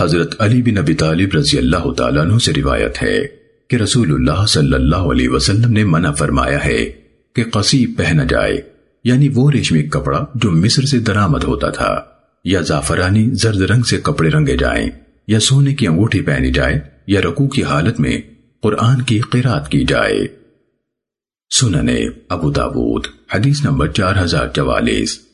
حضرت علی بن ابی طالب رضی اللہ تعالیٰ عنہ سے روایت ہے کہ رسول اللہ صلی اللہ علیہ وسلم نے منع فرمایا ہے کہ قصیب پہنا جائے یعنی وہ ریشمی کپڑا جو مصر سے درامد ہوتا تھا، یا زعفرانی زرد رنگ سے کپڑے رنگے جائیں، یا سونے کی انگوٹھی پہنی جائے، یا رکوع کی حالت میں قرآن کی قرآت کی جائے۔ سننے ابو داود، حدیث نمبر چار ہزار چوالیس۔